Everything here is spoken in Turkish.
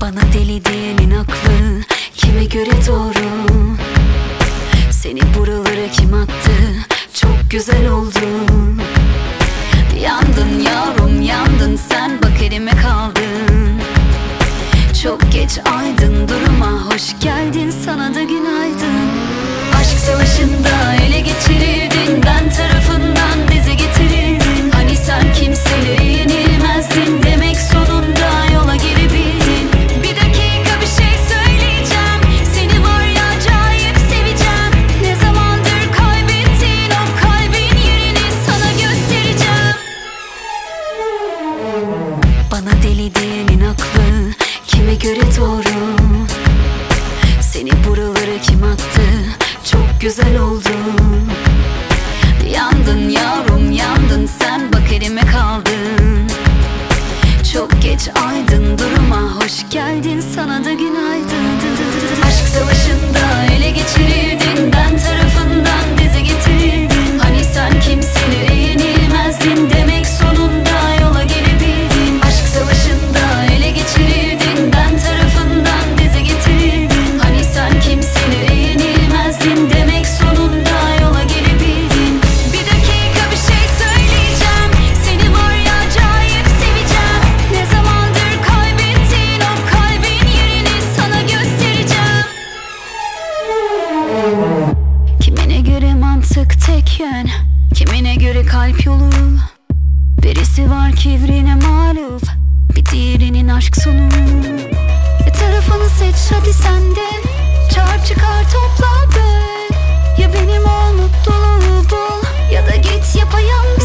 Bana deli diyenin aklı kime göre doğru? Seni buralara kim attı? Çok güzel oldun. Yandın yavrum yandın sen. göre doğru. Seni buralara kim attı? Çok güzel oldun Yandın yavrum yandın. Sen bak elime kaldın. Çok geç aydın. Duruma hoş geldin. Sana da günaydın. Aşk savaşında ele geçirildin giderken Kimine göre kalp yolu? Birisi var kivrine maruf Bir diğerinin aşk sonu. E tarafını seç hadi sen de Çağır çıkar topla böl Ya benim ol mutluluğu bul Ya da git yapayalnız.